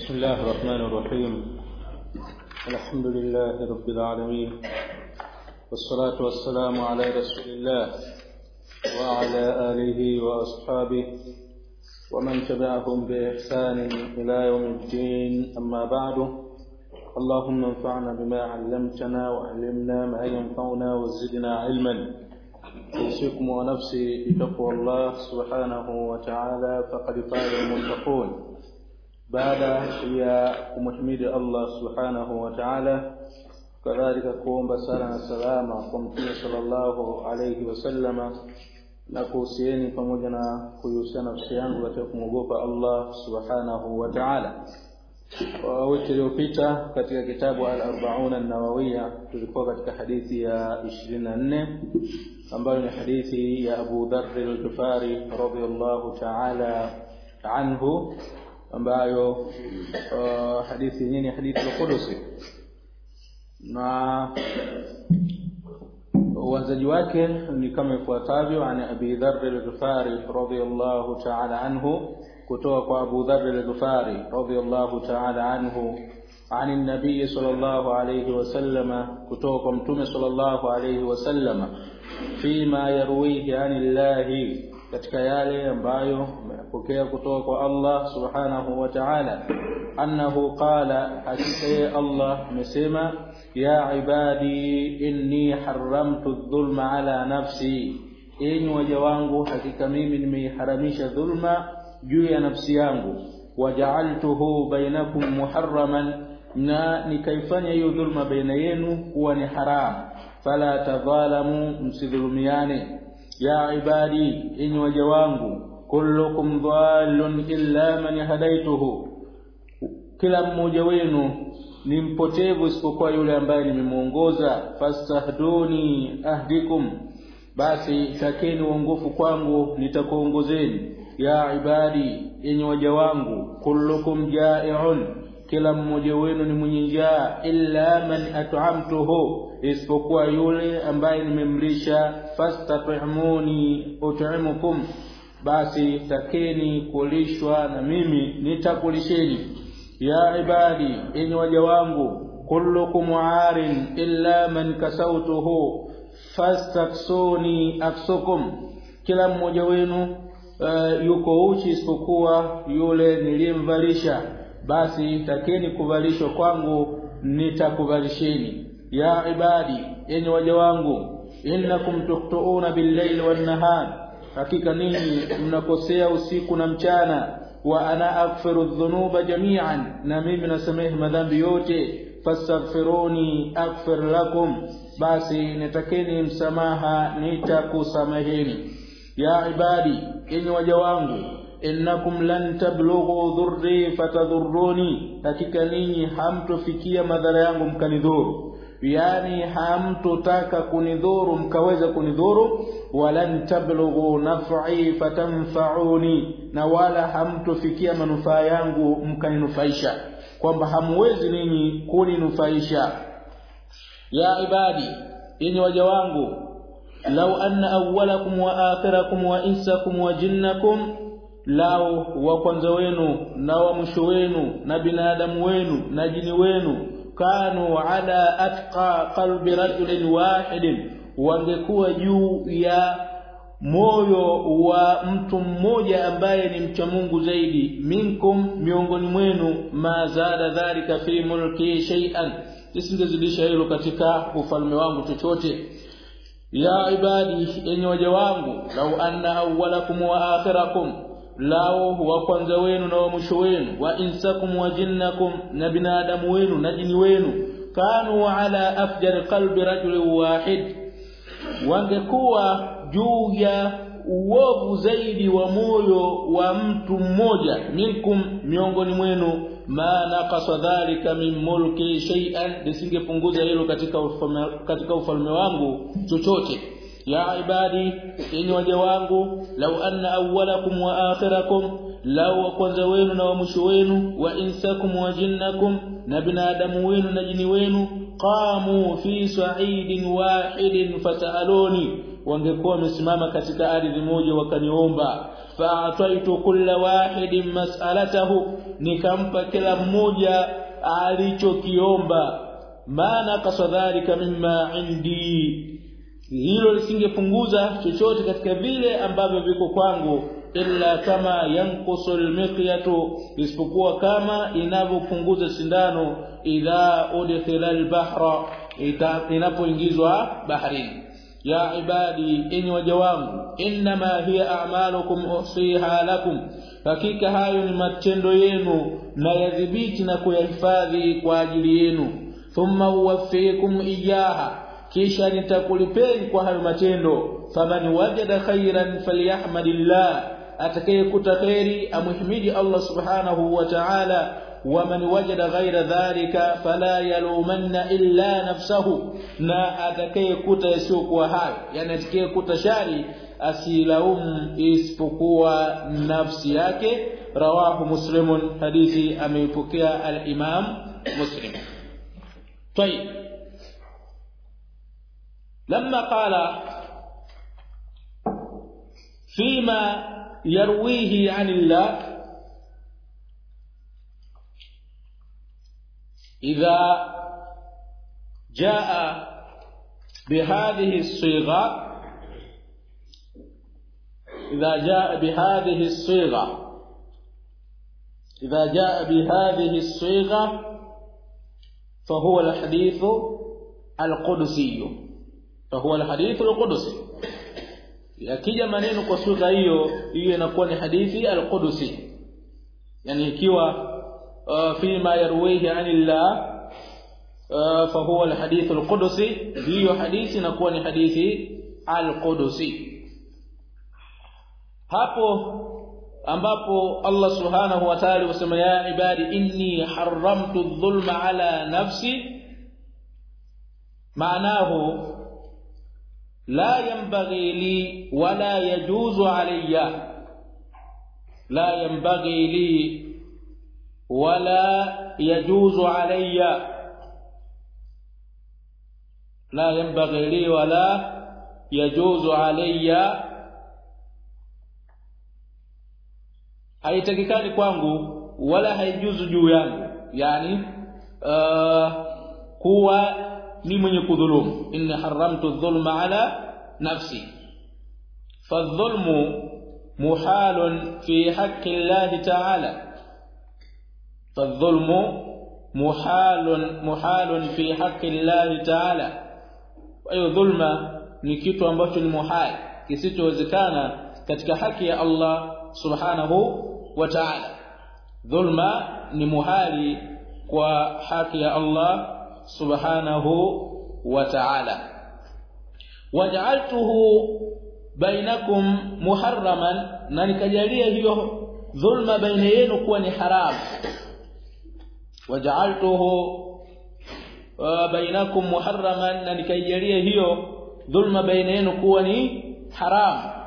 بسم الله الرحمن الرحيم. الحمد لله رب العالمين. والصلاة والسلام على رسول الله وعلى آله وأصحابه ومن تبعهم بإحسان إلى يوم الدين. أما بعد اللهم انفعنا بما علمتنا وعلمنا ما ينفعنا وزدنا علما. أوصيكم ونفسي بتقوى الله سبحانه وتعالى. فقد فاز المتقون. Baada ya kumhimidi Allah subhanahu wa ta'ala kadhalika kuomba sala na salama kwa mtume sallallahu alayhi wasallama na kuhusieni pamoja na kuihusiana nafsi yangu katika kumwogopa Allah subhanahu wa ta'ala wiki iliyopita katika kitabu al-arba'una an-nawawiyya tulikuwa katika hadithi ya 24 ambayo ni hadithi ya Abu Dharr al-Ghifari radiyallahu ta'ala anhu ambayo uh, hadithi yenyewe ni hadithi al-Qudusi na uanzaji wake ni kama ifuatavyo an Abi Dharr al-Ghifari radiyallahu ta'ala anhu kutoka kwa Abu Dharr al-Ghifari radiyallahu ta'ala anhu عن النبي صلى الله عليه وسلم كتوكم متوم صلى الله عليه وسلم فيما يرويه عن الله katika yale ambayo amepokea kutoka kwa Allah subhanahu wa ta'ala. Annahu qala hakika Allah amesema ya ibadi inni haramtu dhulma ala nafsi. Enyi waja wangu hakika mimi nimeiharamisha dhulma juu ya nafsi yangu. Waja'altuhu bainakum muharraman na nikaifanya hiyo dhulma baina yenu kuwa ni haram. Fala tadhalamu msidhulumiane ya ibadi enyi waja wangu kullukum dhallun illa man hadaituhu. Kila mmoja wenu ni mpotevu isipokuwa yule ambaye nimemuongoza. Fastahduni ahdikum basi takeni uongofu kwangu nitakuongozeni. Ya ibadi enyi waja wangu kullukum ja'i'un kila mmoja wenu ni mwenye njaa illa man at'amtuhu isipokuwa yule ambaye nimemlisha fastat'imuni ut'imukum. Basi takeni kulishwa na mimi nitakulisheni. Ya ibadi enyi waja wangu kullukum arin illa man kasautuhu fastaksuni aksukum. Kila mmoja wenu uh, yuko uchi isipokuwa yule niliyemvalisha basi takeni kuvalishwa kwangu nitakuvalisheni. Ya ibadi enyi waja wangu innakum tuktuuna bil-layli wan-nahar hakika ninyi mnakosea usiku na mchana. Wa ana aghfiru dhunuba jami'an na mimi nasamehe madhambi yote. Fastaghfiruni aghfir lakum basi nitakeni msamaha nitakusameheni. Ya ibadi enyi waja wangu innakum lan tablughu dhurri fatadhurruni hakika ninyi hamtofikia madhara yangu mkanidhuru. Yani hamtotaka kunidhuru mkaweza kunidhuru. Walan tablughu naf'i fatanfa'uni na wala hamtofikia manufaa yangu mkaninufaisha. Kwamba hamwezi ninyi kuninufaisha. Ya ibadi yenye waja wangu law anna awwalakum wa akhirakum wa insakum wa jinnakum lao wa kwanza wenu na wa mwisho wenu na binadamu wenu na jini wenu kanu ala atqa qalbi rajulin wahidin wangekuwa juu ya moyo wa mtu mmoja ambaye ni mcha Mungu zaidi minkum miongoni mwenu ma zada dhalika fi mulki shay'an. Isingezidisha hilo katika ufalme wangu chochote. Ya ibadi enyi waja wangu lau anna awwalakum wa akhirakum lao wa kwanza wenu na wa mwisho wenu. Wa insakum wa jinnakum na binadamu wenu na jini wenu. Kanu ala afjar qalbi rajulin wahid. Wangekuwa juu ya uovu zaidi wa moyo wa mtu mmoja minkum miongoni mwenu ma naqasa dhalika min mulki shay'an lisingepunguza hilo katika ufalme, katika ufalme wangu chochote ya ibadi enyi waja wangu lau anna awwalakum wa akhirakum lau wa kwanza wenu na wa mwisho wenu wa insakum wa jinnakum na binadamu wenu na jini wenu qamu fi sa'idin wahidin fasaluni wangekuwa wamesimama katika ardhi moja wakaniomba fa'ataitu kulla wahidin mas'alatahu nikampa kila mmoja alichokiomba. Maana kasadhalika mimma indi hilo lisingepunguza chochote katika vile ambavyo viko kwangu illa kama yanqusu almiqyatu isipokuwa kama inavyopunguza sindano idha udkhila albahra inapoingizwa baharini. Ya ibadi enyi waja wangu inma hiya a'malukum usiha lakum hakika hayo ni matendo yenu na yadhibiti na kuyahifadhi kwa ajili yenu. Thumma uwaffikum iyaha kisha nitakulipeni kwa hayo matendo faman wajada khairan falyahmadillah atakayekuta khairi amhimidi Allah subhanahu wa ta'ala waman wajada ghaira dhalika fala yalumanna illa nafsahu na atakayekuta yasiokuwa hayo yani atakayekuta shari asilaumu isipokuwa nafsi yake rawahu muslimun hadithi ameipokea al-imam muslim طيب لما قال فيما يرويه عن الله إذا جاء بهذه الصيغة إذا جاء بهذه الصيغة إذا جاء بهذه الصيغة فهو الحديث القدسي. فهو الحديث القدسي yakija maneno kwa sura hiyo hiyo inakuwa ni hadithi al-Qudusi yani ikiwa uh, fima yarwihi anillah uh, fa huwa al-hadith al-Qudusi hiyo hadithi inakuwa ni hadithi al-Qudusi hapo ambapo Allah subhanahu wa ta'ala wasema ya ibadi inni haramtu dhulma ala nafsi maanahu la yanbaghi li wala yajuzu alayya. La yanbaghi li wala yajuzu alayya. La yanbaghi li wala yajuzu alayya. Haitakikani kwangu wala haijuzu juu yangu. Yani uh, kuwa ni mwenye kudhulumu inna haramtu dhulma ala nafsi fadhulmu muhalun fi haqqi Allah ta'ala fadhulmu muhalun muhalun fi haqqi Allah ta'ala kwa hiyo dhulma ni kitu ambacho ni muhal kisichowezekana katika haki ya Allah subhanahu wa ta'ala dhulma ni muhali kwa haki ya Allah سبحانه وتعالى. وجعلته بينكم محرما. نكجاليه هي ظلم بينينه كوني حرام. وجعلته آه، بينكم محرما. نكجاليه هي ظلم بينينه كوني حرام.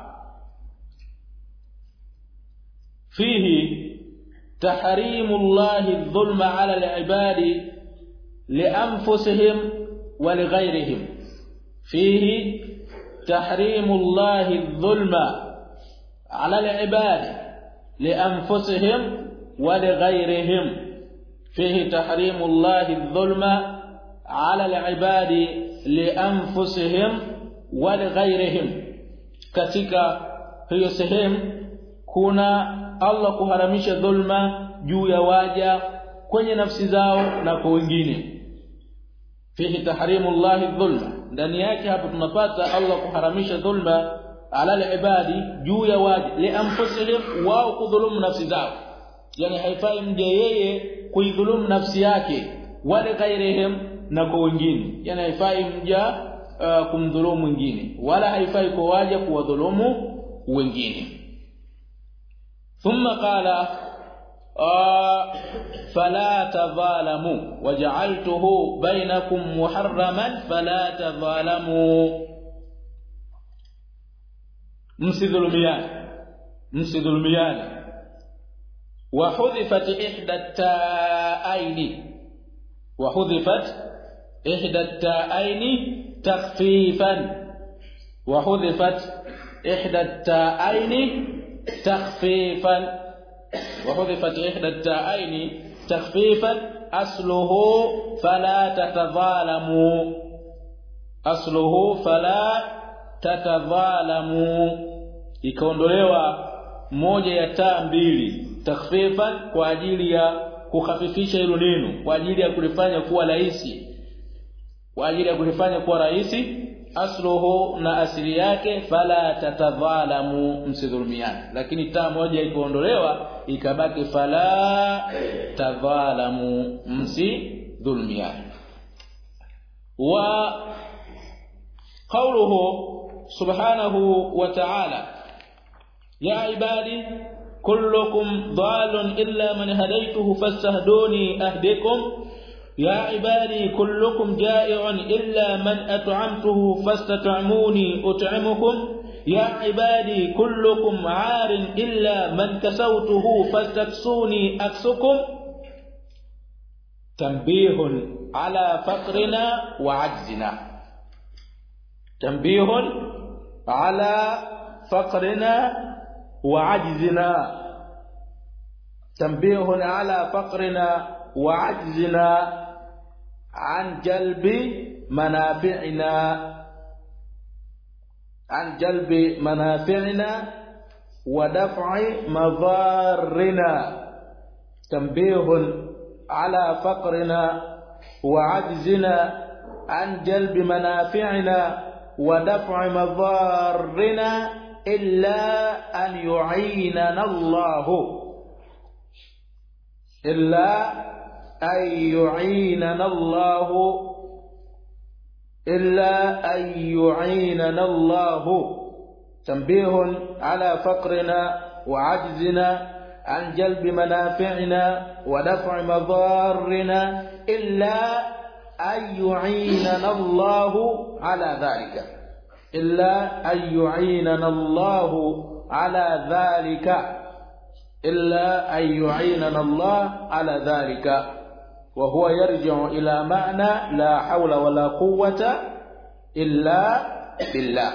فيه تحريم الله الظلم على العباد لأنفسهم ولغيرهم. فيه تحريم الله الظلم على العباد لأنفسهم ولغيرهم. فيه تحريم الله الظلم على العباد لأنفسهم ولغيرهم. Katika hiyo sehemu kuna Allah kuharamisha dhulma juu ya waja kwenye nafsi zao na kwa wengine. Fihi tahrimu llahi dhulma. Ndani yake hapo tunapata Allah kuharamisha dhulma ala ibadi juu ya waji li anfusihim wao kudhulumu nafsi zao. Yani haifai mje yeye kuidhulumu nafsi yake. Wale ghairihim na kwa wengine. Yani haifai mja uh, kumdhulumu mwingine. Wala haifai kwa waja kuwadhulumu wengine. Thumma qala آه، فلا تظالموا. وجعلته بينكم محرما فلا تظالموا. مسذلميان مسذلميان وحذفت إحدى التائين وحذفت إحدى التائين تخفيفا. وحذفت إحدى التائين تخفيفا. وحذفت إحدى التاءين تخفيفا أصله فلا تتظالموا أصله فلا تتظالموا ikaondolewa moja ya taa mbili takhfifan kwa ajili ya kukhafifisha hilo neno kwa ajili ya kulifanya kuwa rahisi kwa ajili ya kulifanya kuwa rahisi asluhu na asili yake fala tatadhalamu msidhulumiane. Lakini taa moja ikuondolewa ikabaki fala tadhalamu msidhulumiane. Wa qawluhu subhanahu wa ta'ala ya ibadi kullukum dhalun illa man hadaytuhu fastahduni ahdikum يا عبادي كلكم جائع إلا من أطعمته فاستطعموني أطعمكم. يا عبادي كلكم عار إلا من كسوته فاستكسوني أكسكم. تنبيه على فقرنا وعجزنا. تنبيه على فقرنا وعجزنا. تنبيه على فقرنا وعجزنا. عن جلب منافعنا. عن جلب منافعنا ودفع مضارنا. تنبيه على فقرنا وعجزنا عن جلب منافعنا ودفع مضارنا إلا أن يعيننا الله. إلا أن يعيننا الله إلا أن يعيننا الله. تنبيه على فقرنا وعجزنا عن جلب منافعنا ودفع مضارنا إلا أن يعيننا الله على ذلك. إلا أن يعيننا الله على ذلك. إلا أن يعيننا الله على ذلك. وهو يرجع إلى معنى لا حول ولا قوة إلا بالله.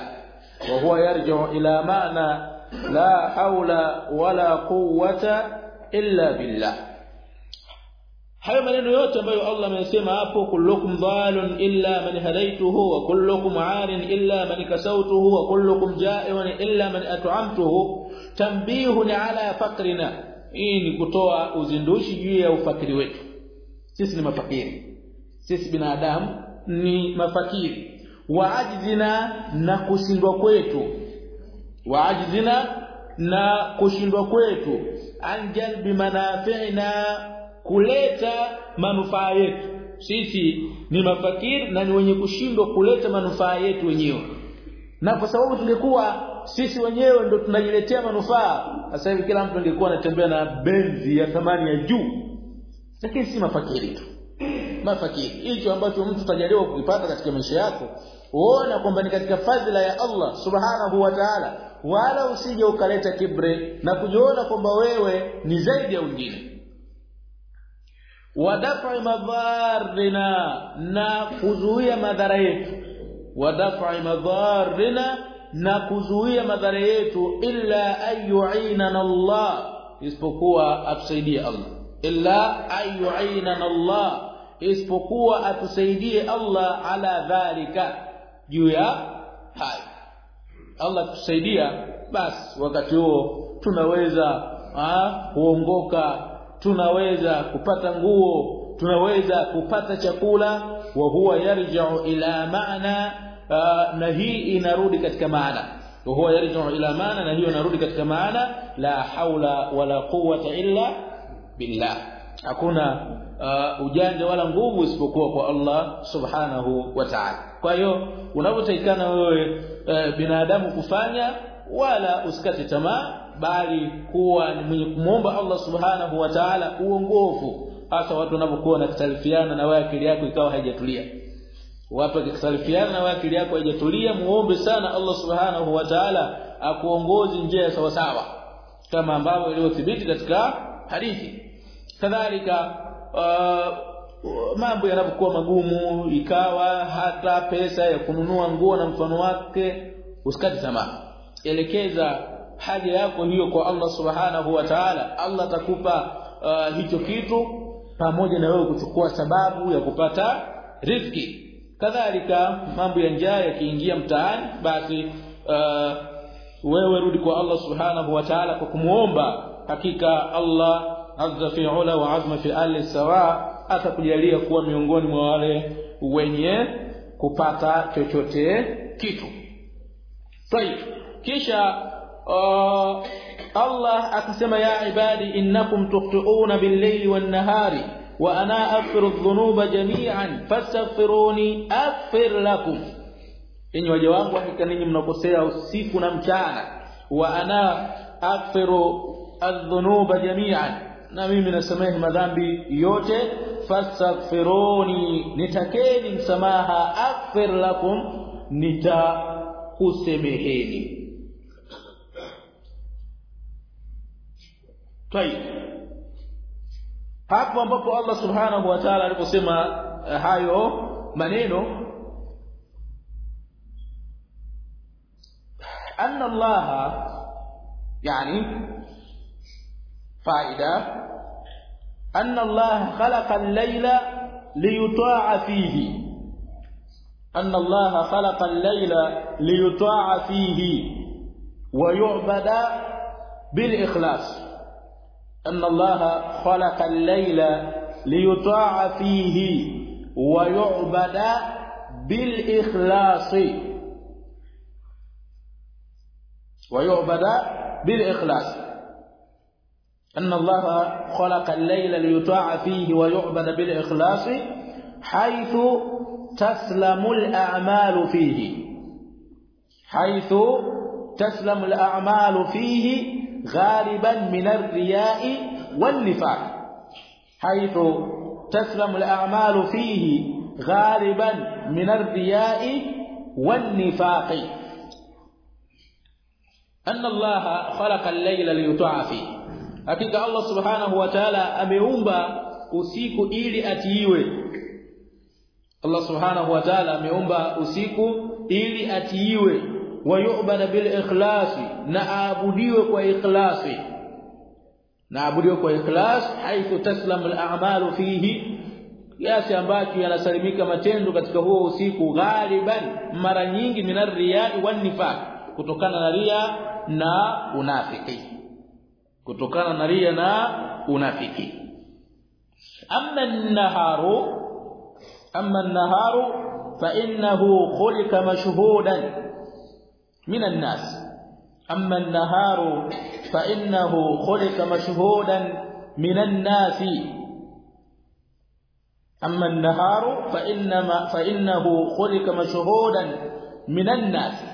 وهو يرجع إلى معنى لا حول ولا قوة إلا بالله. هذه المنن يؤتب ما الله سيما هapo كلكم ضال إلا من هديته وكلكم عار إلا من كسوته وكلكم جائع إلا من أتعمته تنبيه على فقرنا. إن ni kutoa uzindushi juu ya sisi ni mafakiri. Sisi binadamu ni mafakiri. Waajizina na kushindwa kwetu. Waajizina na kushindwa kwetu. Anjal manafi'na kuleta manufaa yetu. Sisi ni mafakiri na ni wenye kushindwa kuleta manufaa yetu wenyewe. Na kwa sababu tungekuwa sisi wenyewe ndo tunajiletea manufaa sasa hivi kila mtu angekuwa anatembea na benzi ya thamani ya juu lakini si mafakiri tu. Mafakiri. Hicho ambacho mtu tajaliwa kukipata katika maisha yako uona kwamba ni katika fadhila ya Allah subhanahu wa ta'ala wala usije ukaleta kibre na kujiona kwamba wewe ni zaidi ya wengine. Wadafa madharina na kuzuia madhara yetu. Wadafa madharina na kuzuia madhara yetu illa ayu'inana Allah isipokuwa atusaidie Allah illa ayu'inana Allah isipokuwa atusaidie Allah ala dhalika juu ya hayo Allah tusaidia basi wakati huo tunaweza kuongoka tunaweza kupata nguo tunaweza kupata chakula wa huwa yarji'u ila maana na hii inarudi katika maana wa huwa yarji'u ila maana na hiyo inarudi katika maana la haula wala quwwata illa billah. Hakuna uh, ujanja wala nguvu isipokuwa kwa Allah subhanahu wa ta'ala. Kwa hiyo unapotaikana wewe uh, binadamu kufanya wala usikate tamaa bali kuwa ni mwenye kumomba Allah subhanahu wa ta'ala uongofu. Hasa watu wanapokuwa wanakhtalifiana na wewe akili yako ikawa haijatulia. Watu wakikhtalifiana na wewe akili yako haijatulia muombe sana Allah subhanahu wa ta'ala akuongoze njia sawa sawa kama ambavyo ilivyothibiti katika hadithi kadhalika uh, mambo yanapokuwa magumu ikawa hata pesa ya kununua nguo na mfano wake usikate tamaa. Elekeza haja yako hiyo kwa Allah subhanahu wa ta'ala. Allah atakupa uh, hicho kitu pamoja na wewe kuchukua sababu ya kupata riziki. Kadhalika mambo ya njaa yakiingia mtaani basi uh, wewe rudi kwa Allah subhanahu wa ta'ala kwa kumuomba. Hakika Allah azza fi ula wa azma fi ali sawa atakujalia kuwa miongoni mwa wale wenye kupata chochote kitu طيب kisha uh, Allah akasema ya ibadi innakum tuqtuuna bil-layli wan-nahari wa ana aghfiru adh-dhunuba jami'an fastaghfiruni aghfir lakum enyi waja wangu hakika ninyi mnakosea usiku na mchana wa ana aghfiru adh-dhunuba jami'an na mimi nasamehe madhambi yote. Fastaghfiruni nitakeni msamaha. Aghfir lakum nitakusemeheni. Tayib hapo ambapo Allah subhanahu wa ta'ala aliposema eh, hayo maneno anna Allah yani فائدة أن الله خلق الليل ليطاع فيه. أن الله خلق الليل ليطاع فيه ويعبد بالإخلاص. أن الله خلق الليل ليطاع فيه ويعبد بالإخلاص. ويعبد بالإخلاص. أن الله خلق الليل ليطاع فيه ويعبد بالإخلاص حيث تسلم الأعمال فيه. حيث تسلم الأعمال فيه غالبا من الرياء والنفاق. حيث تسلم الأعمال فيه غالبا من الرياء والنفاق. أن الله خلق الليل ليطاع فيه. Hakika Allah subhanahu wa ta'ala ameumba usiku ili atiiwe. Allah subhanahu wa ta'ala ameumba usiku ili atiiwe. Wayubada bil ikhlasi na aabudiwe kwa ikhlasi. Na aabudiwe kwa ikhlas haithu taslamu al fihi. Kiasi ambacho yanasalimika matendo katika huo usiku ghaliban mara nyingi minar riya wan nifaq kutokana na ria na unafiki kutokana na ria na unafiki amma an-naharu amma an-naharu fa innahu khuliqa mashhudan من الناس أما النهار فإنه خلق مشهودا من الناس أما النهار فإنما فإنه خلق مشهودا من الناس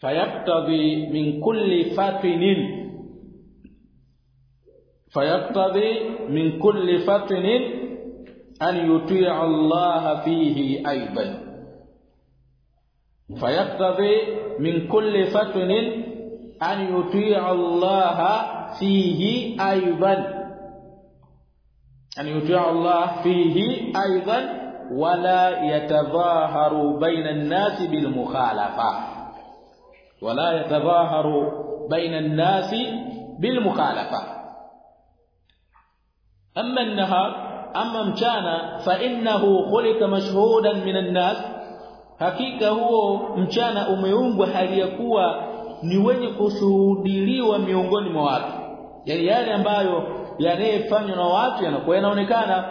فيقتضي من كل فطن فيقتضي من كل فطن أن يطيع الله فيه أيضا. فيقتضي من كل فتن أن يطيع الله فيه أيضا. أن يطيع الله فيه أيضا ولا يتظاهر بين الناس بالمخالفة. ولا يتظاهر بين الناس بالمخالفة. أما النهار أما مشانا فإنه خلق مشهودا من الناس hakika huo mchana umeumbwa hali ya kuwa ni wenye kushuhudiliwa miongoni mwa watu yani yale ambayo yanayefanywa na watu yanakuwa yanaonekana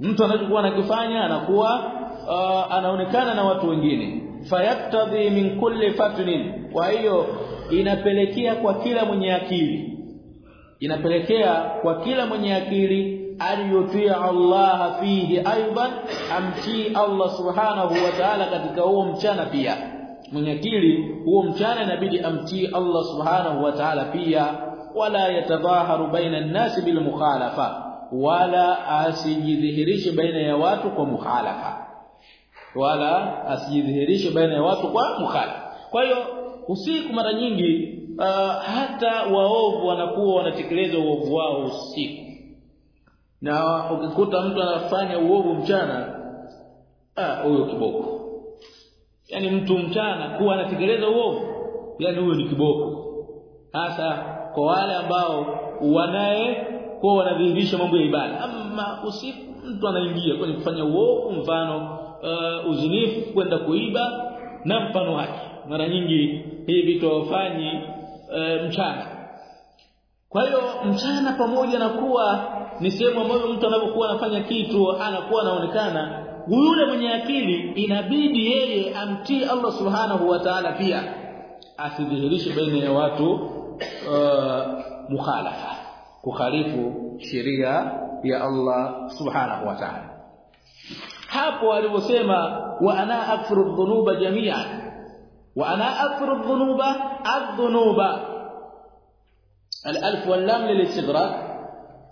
mtu anachokuwa anakifanya anakuwa uh, anaonekana na watu wengine fayaktadhi min kulli fatnin kwa hiyo inapelekea kwa kila mwenye akili inapelekea kwa kila mwenye akili aliyotia Allah fihi aidan amtii Allah subhanahu wa ta'ala katika huo mchana pia. Mwenye akili huo mchana inabidi amtii Allah subhanahu wa ta'ala pia. Wala yatadhaharu baina an-nas bil wala asijidhihirishe baina ya watu kwa mukhalafa. Wala asijidhihirishe baina ya watu kwa mukhalafa. Kwa hiyo usiku mara nyingi uh, hata waovu wanakuwa wanatekeleza uovu wao usiku. Na ukikuta mtu anafanya uovu mchana ah huyo kiboko. Yani mtu mchana kuwa anatekeleza uovu yani huyo ni kiboko. Hasa kwa wale ambao wanaye kwa wanadhihirisha mambo ya ibada. Ama usiku mtu anaingia kwenye kufanya uovu mfano uh, uzinifu kwenda kuiba na mfano wake. Mara nyingi hivi vitu hawafanyi uh, mchana. Kwa hiyo mchana pamoja na kuwa ni sehemu ambayo mtu anapokuwa anafanya kitu anakuwa anaonekana yule mwenye akili inabidi yeye amtii Allah subhanahu wa ta'ala pia. Asidhihirishe baina ya watu uh, mukhalafa kukhalifu sheria ya Allah subhanahu wa ta'ala. Hapo aliposema wa ana akfuru dhunuba jami'an wa ana akfuru dhunuba adh-dhunuba الالف واللام للاستغراق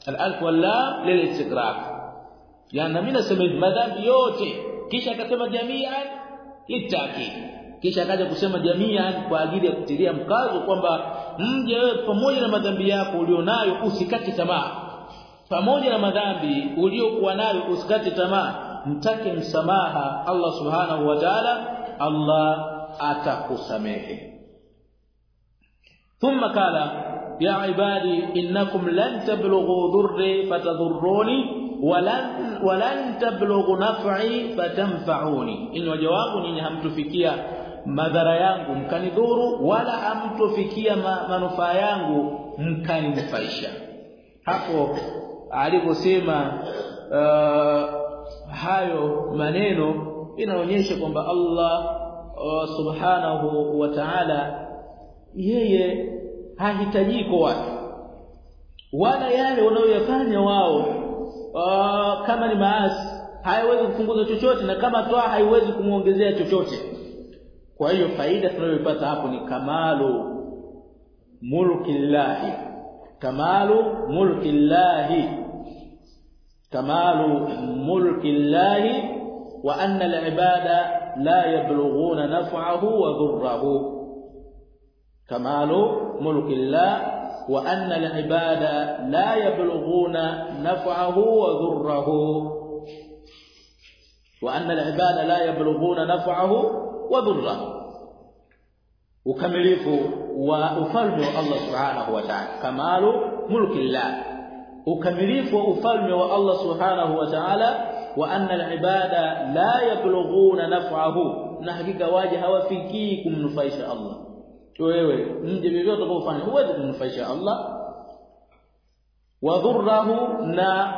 الالف واللام للاستغراق يعني mimi nasema madhambi yote kisha akasema jami'an litakid kisha akaja kusema jami'an kwa ajili ya kutilia mkazo kwamba mje wewe pamoja na madhambi yako ulionayo usikate tamaa pamoja na madhambi uliokuwa nayo usikate tamaa mtake msamaha Allah subhanahu wa ta'ala Allah atakusamehe. Thumma kala ya ibadi innakum lan tablughu dhurri fatadhurruni walan walan tablughu naf'i fatanfa'uni. In wajawabu nyinyi hamtufikia madhara yangu mkanidhuru wala hamtufikia manufaa yangu mkaninufaisha. Hapo aliposema uh, hayo maneno inaonyesha kwamba Allah subhanahu wa ta'ala yeye hahitaji kwa watu wala yale wanayoyafanya wao uh, kama ni maasi haiwezi kupunguza chochote na kama toa haiwezi kumuongezea chochote. Kwa hiyo faida tunayoipata hapo ni kamalu mulkillahi kamalu mulkillahi kamalu mulkillahi wa anna al-ibada لا يبلغون نفعه وضره. كمال ملك الله وأن العباد لا يبلغون نفعه وضره. وأن العباد لا يبلغون نفعه وضره. وكمله وأفلم الله سبحانه وتعالى. كمال ملك الله. وكمله وأفلم الله سبحانه وتعالى wa anna al-ibada la yablughuna naf'ahu na hakika waje hawafikii kumnufaisha Allah. Wewe mje vyovyote utakofanya huwezi kumnufaisha Allah. Wadhurrahu na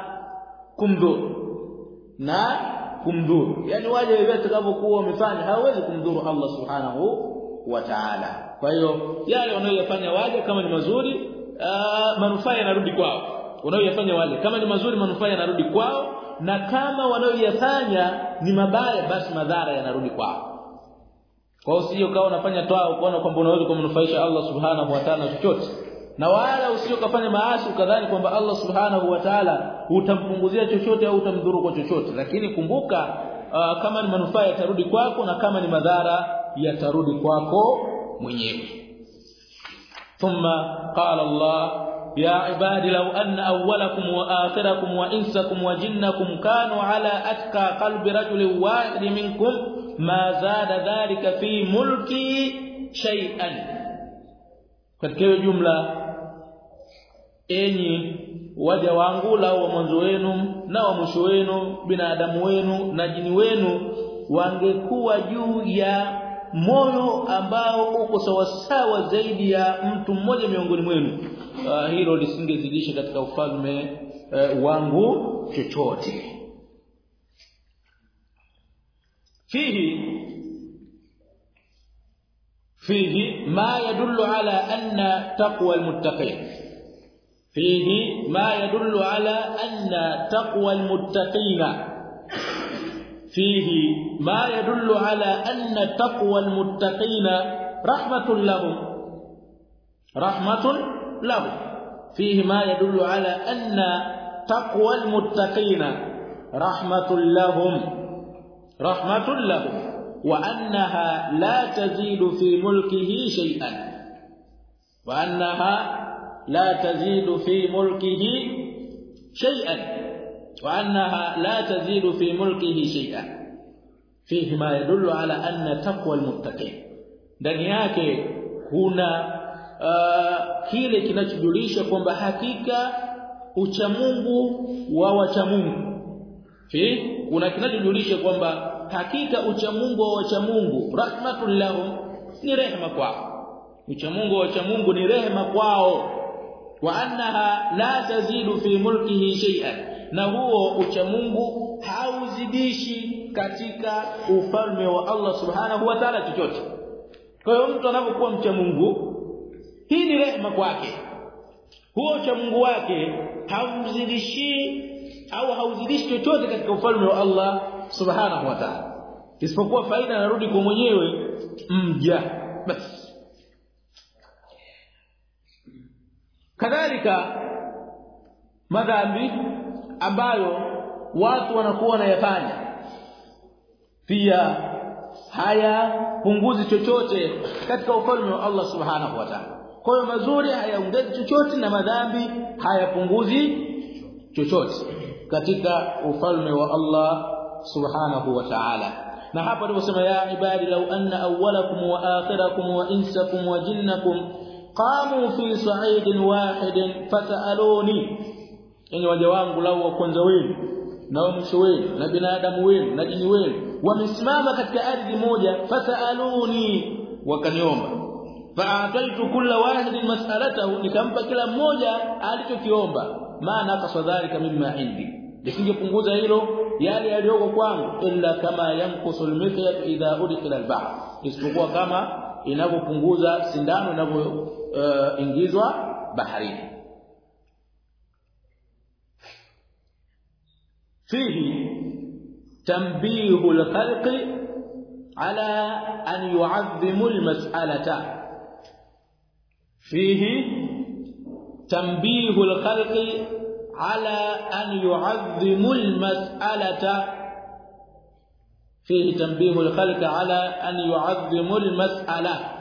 kumdhuru. Na kumdhuru. Yani waje vyovyote utakapokuwa umefanya hawezi kumdhuru Allah subhanahu wa ta'ala. Kwa hiyo yale wanayofanya waje kama ni mazuri manufaa yanarudi kwao. Wanayoyafanya wale kama ni mazuri manufaa yanarudi kwao na kama wanayoyafanya ni mabaya basi madhara yanarudi kwao. Kwa usije ukawa unafanya toa ukaona kwamba unaweza kumnufaisha Allah subhanahu wa ta'ala chochote. Na wala usije ukafanya maasi ukadhani kwamba Allah subhanahu wa ta'ala utampunguzia chochote au utamdhuru kwa chochote. Lakini kumbuka uh, kama ni manufaa yatarudi kwako na kama ni madhara yatarudi kwako mwenyewe. Thumma qala Allah يا عبادي لو أن أولكم وآخركم وإنسكم وجنكم كانوا على أتقى قلب رجل واحد منكم ما زاد ذلك في ملكي شيئا katika jumla enyi waja wangu lao wa mwanzo wenu na wa mwisho wenu binadamu wenu na jini wenu wangekuwa juu ya moyo ambao uko sawasawa zaidi ya mtu mmoja miongoni mwenu. Uh, hilo lisingezidisha katika ufalme uh, wangu chochote. Fihi fihi ma yadullu ala anna taqwa almuttaqin. Fihi ma yadullu ala anna taqwa almuttaqina فيه ما يدل على أن تقوى المتقين رحمة لهم. رحمة لهم. فيه ما يدل على أن تقوى المتقين رحمة لهم. رحمة لهم. وأنها لا تزيد في ملكه شيئا. وأنها لا تزيد في ملكه شيئا. وانها لا تزيد في ملكه شيئا فيه ما يدل على ان تقوى المتقين ndani yake kuna uh, kile kinachojulisha kwamba hakika uchamungu wa wachamungu fi kuna kinachojulisha kwamba hakika uchamungu wa wachamungu rahmatul lahum ni rehema kwao uchamungu wa wachamungu ni rehema kwao wa annaha la tazidu fi mulkihi shay'an na huo uchamungu hauzidishi katika ufalme wa Allah subhanahu wa ta'ala chochote. Kwa hiyo mtu anapokuwa mcha Mungu hii ni rehema kwake. Huo ucha Mungu wake haumzidishi au hauzidishi chochote katika ufalme wa Allah subhanahu wa ta'ala. Isipokuwa faida narudi kwa mwenyewe mja. Basi kadhalika madhambi ambayo watu wanakuwa wanayafanya pia haya punguzi chochote katika ufalme wa Allah subhanahu wa ta'ala kwa hiyo mazuri hayaongezi chochote na madhambi hayapunguzi chochote katika ufalme wa Allah subhanahu wa ta'ala na hapa tuliposema ya ibadi law anna awwalakum wa akhirakum wa insakum wa jinnakum qamu fi sa'idin wahidin fasaluni yani waja wangu lau wa kwanza wenu na wa mwisho wenu na binadamu wenu na jini wenu wamesimama katika ardhi moja fasaluni wakaniomba. Fa'ataitu kulla wahidin mas'alatahu nikampa kila mmoja alichokiomba. Maana kasadhalika mimma indi. Lisingepunguza hilo yale yaliyoko kwangu illa kama yanqusu al-mikhyat idha udkhila al-bahr. Isipokuwa kama inavyopunguza sindano inavyoingizwa uh, baharini فيه تنبيه الخلق على أن يعظموا المسألة. فيه تنبيه الخلق على أن يعظموا المسألة. فيه تنبيه الخلق على أن يعظموا المسألة.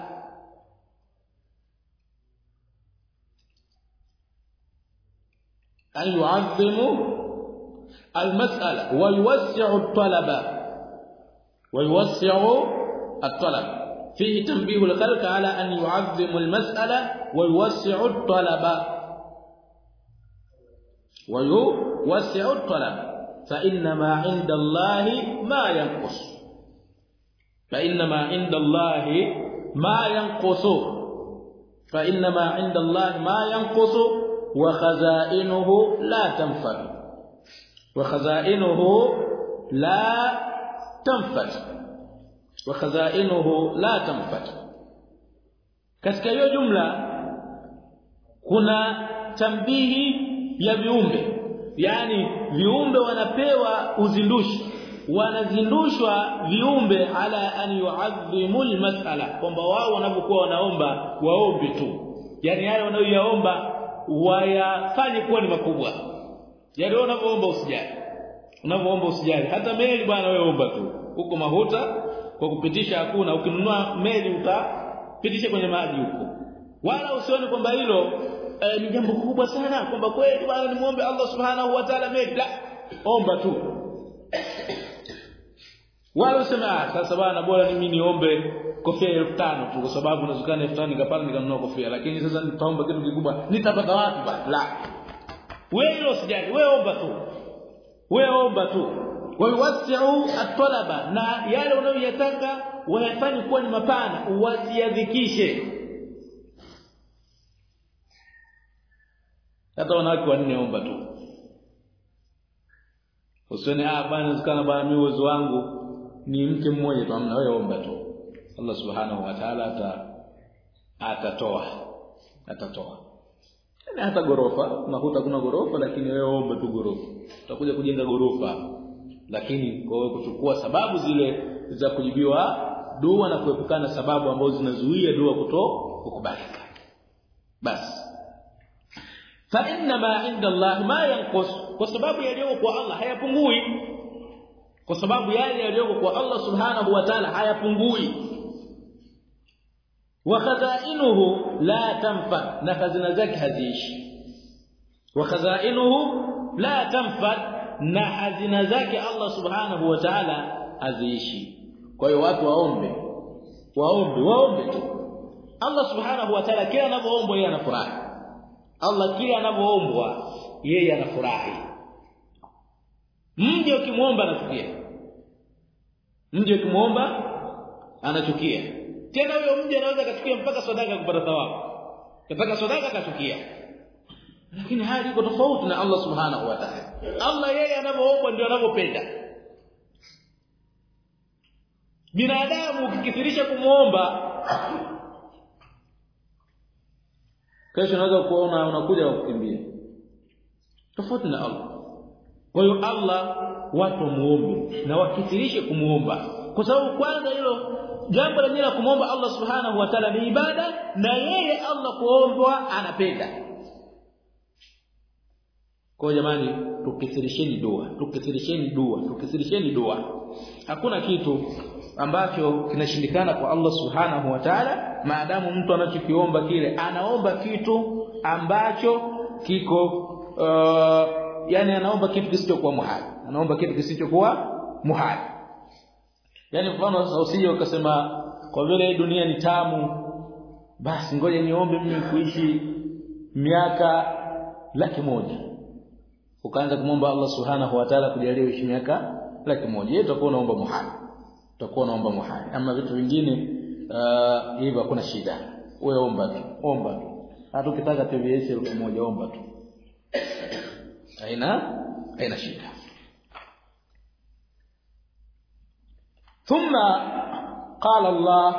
أن يعظموا المسألة. ويوسع الطلب. ويوسع الطلب. فيه تنبيه الخلق على أن يعظم المسألة ويوسع الطلب. ويوسع الطلب. فإنما عند الله ما ينقص. فإنما عند الله ما ينقص. فإنما عند الله ما ينقص. وخزائنه لا تنفذ وخزائنه لا تنفذ وخزائنه لا تنفذ katika hiyo jumla kuna tambihi ya viumbe yani viumbe wanapewa uzindushi wanazindushwa viumbe ala an yu'azzimu almas'ala kwamba wao wanapokuwa wanaomba waombe tu yani yale wanayoyaomba wayafanye kuwa ni makubwa wewe unapoomba usijali. Unapoomba usijali. Hata meli bwana wewe omba tu. Huko mahuta kwa kupitisha hakuna. Ukinunua meli utapitisha kwenye maji huko. Wala usione kwamba hilo e, ni jambo kubwa sana kwamba kweli bwana nimuombe Allah subhanahu wa ta'ala meli. La omba tu. Wala usema sasa bwana bora mimi niombe kofia 1500 tu kwa sababu nazukana 1500 nikapata nikanunua kofia. Lakini sasa nitaomba kitu kikubwa. Nitapata wapi bwana? La wewe usijali. Wewe omba tu. Wewe omba tu. Waiwasiu at-talaba. Na yale unayoyataka wayafanye kuwa ni mapana uwasiadhikishe hata wanawake wanne omba tu. Usione ah bwana zikana bwana mimi uwezo wangu ni mke mmoja tu. Amna wewe omba tu. Allah subhanahu wa ta'ala atatoa. Atatoa hata gorofa unakuta kuna gorofa lakini wewe omba tu gorofa utakuja kujenga gorofa lakini kwa wewe kuchukua sababu zile za kujibiwa dua na kuepukana sababu ambazo zinazuia dua kuto kukubalika. Basi. Fa inna ma inda Allah ma yanqus. Kwa sababu yaliyoko kwa Allah hayapungui. Kwa sababu yale yaliyoko kwa Allah subhanahu wa ta'ala hayapungui tanfa na khazina zake haziishi wa khazainuhu la tanfa na hazina zake Allah subhanahu wa ta'ala haziishi kwa hiyo watu waombe waombe waombe tu Allah subhanahu wa ta'ala kila anapoombwa yeye anafurahi Allah kila anapoombwa yeye anafurahi mje ukimwomba anachukia mje ukimwomba anachukia tena huyo mje anaweza akachukia mpaka sadaka kupata thawabu. Kataka sadaka akachukia. Lakini hali iko tofauti na Allah subhanahu wa ta'ala. Allah yeye anapoomba ndio anapopenda binadamu ukikithirisha kumuomba kesho unaweza kuona unakuja kukimbia. Tofauti na Allah. Kwa hiyo Allah watu muombe na wakithirishe kumuomba kwa sababu kwanza hilo jambo lenyewe la kumwomba Allah subhanahu wa ta'ala ni ibada na yeye Allah kuombwa anapenda. Kwa jamani tukithirisheni dua tukithirisheni dua tukithirisheni dua. Hakuna kitu ambacho kinashindikana kwa Allah subhanahu wa ta'ala. Maadamu mtu anachokiomba kile anaomba kitu ambacho kiko uh, yani anaomba kitu kisichokuwa muhali. Anaomba kitu kisichokuwa muhali yani mfano sasa usije ukasema kwa vile dunia ni tamu basi ngoja niombe mimi kuishi miaka laki moja. Ukaanza kumwomba Allah subhanahu wa ta'ala kujalia uishi miaka laki moja. Yeye utakuwa unaomba muhali utakuwa unaomba muhali ama vitu vingine uh, hivyo hakuna shida. Wewe omba tu omba tu. Hata ukitaka TVS elfu moja omba tu. Haina haina shida ثم قال الله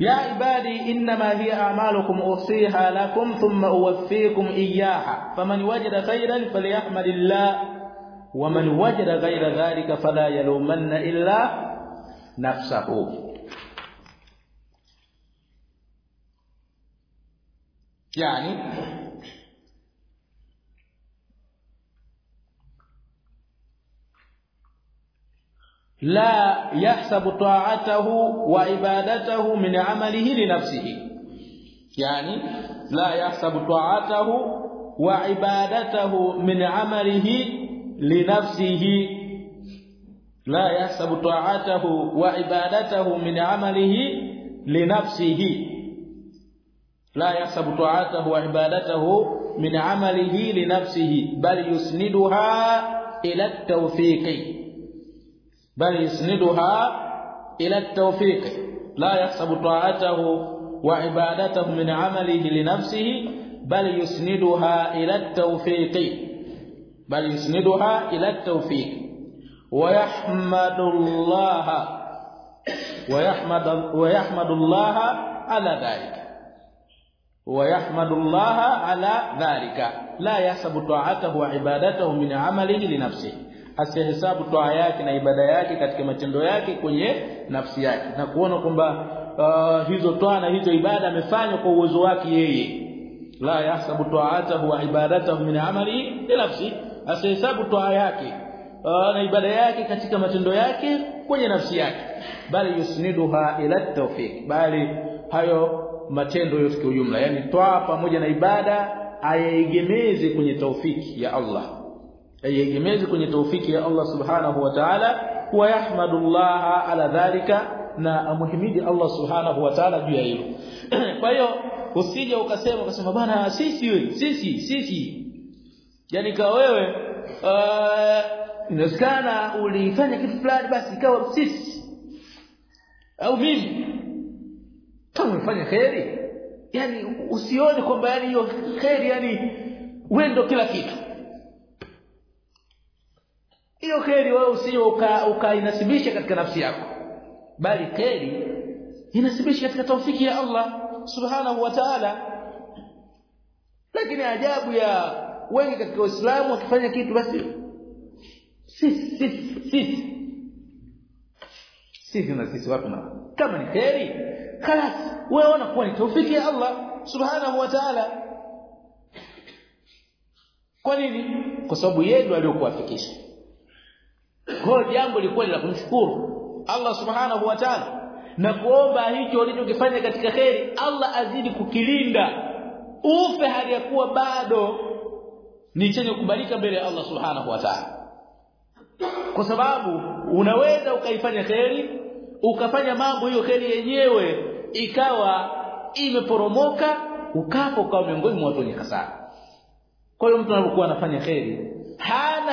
يا عبادي إنما هي أعمالكم احصيها لكم ثم أوفيكم إياها. فمن وجد خيرا فليحمد الله ومن وجد غير ذلك فلا يلومن إلا نفسه. يعني لا يحسب طاعته وعبادته من عمله لنفسه. يعني لا يحسب طاعته وعبادته من عمله لنفسه. لا يحسب طاعته وعبادته من عمله لنفسه. لا يحسب طاعته وعبادته من عمله لنفسه بل يسندها إلى التوفيق. بل يسندها إلى التوفيق. لا يحسب طاعته وعبادته من عمله لنفسه بل يسندها إلى التوفيق. بل يسندها إلى التوفيق. ويحمد الله ويحمد ويحمد الله على ذلك. ويحمد الله على ذلك. لا يحسب طاعته وعبادته من عمله لنفسه. Asihesabu toa yake na ibada yake katika matendo yake kwenye nafsi yake. Na kuona kwamba uh, hizo toa na hizo ibada amefanya kwa uwezo wake yeye. La yahsabu ta'atahu wa ibadatahu min amali li nafsi asihesabu toa yake uh, na ibada yake katika matendo yake kwenye nafsi yake. Bali yusniduha ila tawfiq. Bali hayo matendo yote kwa ujumla. Yani toa pamoja na ibada ayegemeze kwenye taufiki ya Allah aiegemeze kwenye taufiki ya Allah subhanahu wa ta'ala wa yahmadullah ala dhalika na amuhimidi Allah subhanahu wa ta'ala juu ya hilo. Kwa hiyo usije ukasema ukasema bana sisi wewe sisi sisi. Yani kwa wewe uh, inawezekana ulifanya kitu fulani basi ikawa sisi. Au mimi? Kama umefanya kheri. Yani usione kwamba yani hiyo khairi yani wewe ndio kila kitu hiyo kheri wewe usio ukainasibisha uka katika nafsi yako bali kheri inasibisha katika taufiki ya Allah subhanahu wa ta'ala lakini ajabu ya wengi katika Uislamu wakifanya kitu basi sisi sisi sisi sisi na sisi wapi na kama ni kheri خلاص wewe ona kuwa ni taufiki ya Allah subhanahu wa ta'ala kwa nini kwa sababu yeye ndiye aliyokuafikisha kwa jambo lilikuwa la kumshukuru Allah subhanahu wa ta'ala. Na kuomba hicho ulichokifanya katika kheri Allah azidi kukilinda. Ufe hali ya kuwa bado ni chenye kubalika mbele ya Allah subhanahu wa ta'ala. Kwa sababu unaweza ukaifanya kheri ukafanya mambo hiyo kheri yenyewe ikawa imeporomoka ukapo kwa miongoni mwa watu wenye hasara. Kwa hiyo mtu anapokuwa anafanya kheri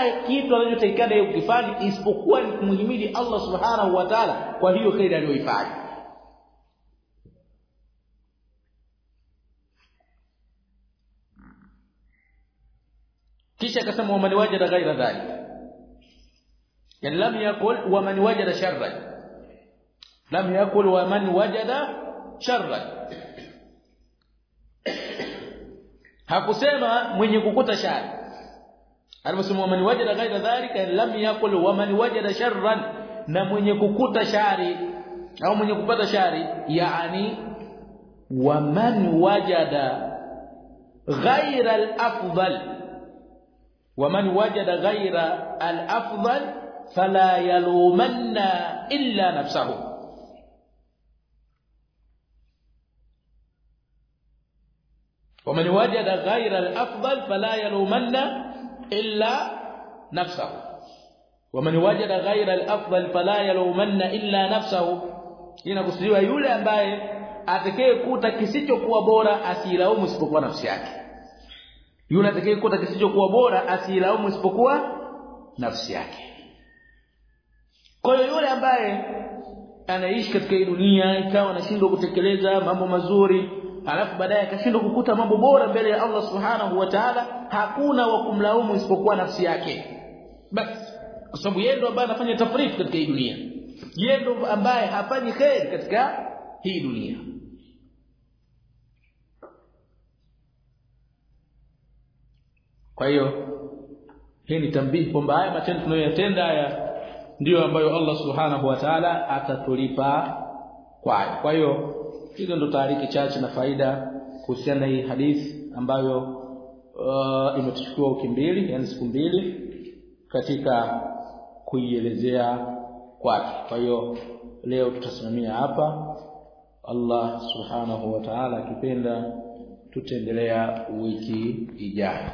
hana kitu anachotakikana yeye kukifanya isipokuwa ni kumhimidi Allah subhanahu wa ta'ala kwa hiyo kheri aliyoifanya. Kisha akasema waman wajada ghaira dhalik. Yani lam yakul waman wajada sharran. Lam yakul waman wajada sharran. Hakusema mwenye kukuta shari aliposema waman wajada ghaira dhalika lam yakul waman wajada sharran na mwenye kukuta shari au mwenye kupata shari yani waman wajada ghaira al-afdal ومن وجد غير الافضل فلا يلومن الا نفسه ومن وجد غير الافضل فلا يلومن illa nafsahu. Waman wajada ghaira al-afdal fala yalumanna illa nafsahu. Inakusudiwa yule ambaye atakayekuta kisichokuwa bora asilaumu isipokuwa nafsi yake. Yule atakayekuta kisichokuwa bora asilaumu isipokuwa nafsi yake. Kwa hiyo yule ambaye anaishi katika hii dunia ikawa anashindwa kutekeleza mambo mazuri alafu baadaye akashindwa kukuta mambo bora mbele ya Allah subhanahu wa ta'ala hakuna wa kumlaumu isipokuwa nafsi yake. Basi kwa sababu yeye ndo ambaye anafanya tafrif katika hii dunia. Yeye ndo ambaye hafanyi khair katika hii dunia. Kwa hiyo hii ni tambihi kwamba haya matendo tunayoyatenda haya ndiyo ambayo Allah subhanahu wa ta'ala atatulipa kwa hiyo hizo ndo taariki chache na faida kuhusiana na hii hadithi ambayo uh, imetuchukua wiki mbili yani siku mbili katika kuielezea kwake. Kwa hiyo leo tutasimamia hapa. Allah subhanahu wa ta'ala akipenda tutaendelea wiki ijayo